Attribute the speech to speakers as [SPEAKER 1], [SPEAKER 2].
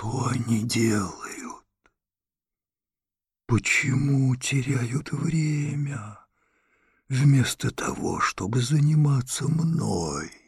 [SPEAKER 1] Что они делают? Почему теряют время, вместо того, чтобы заниматься мной?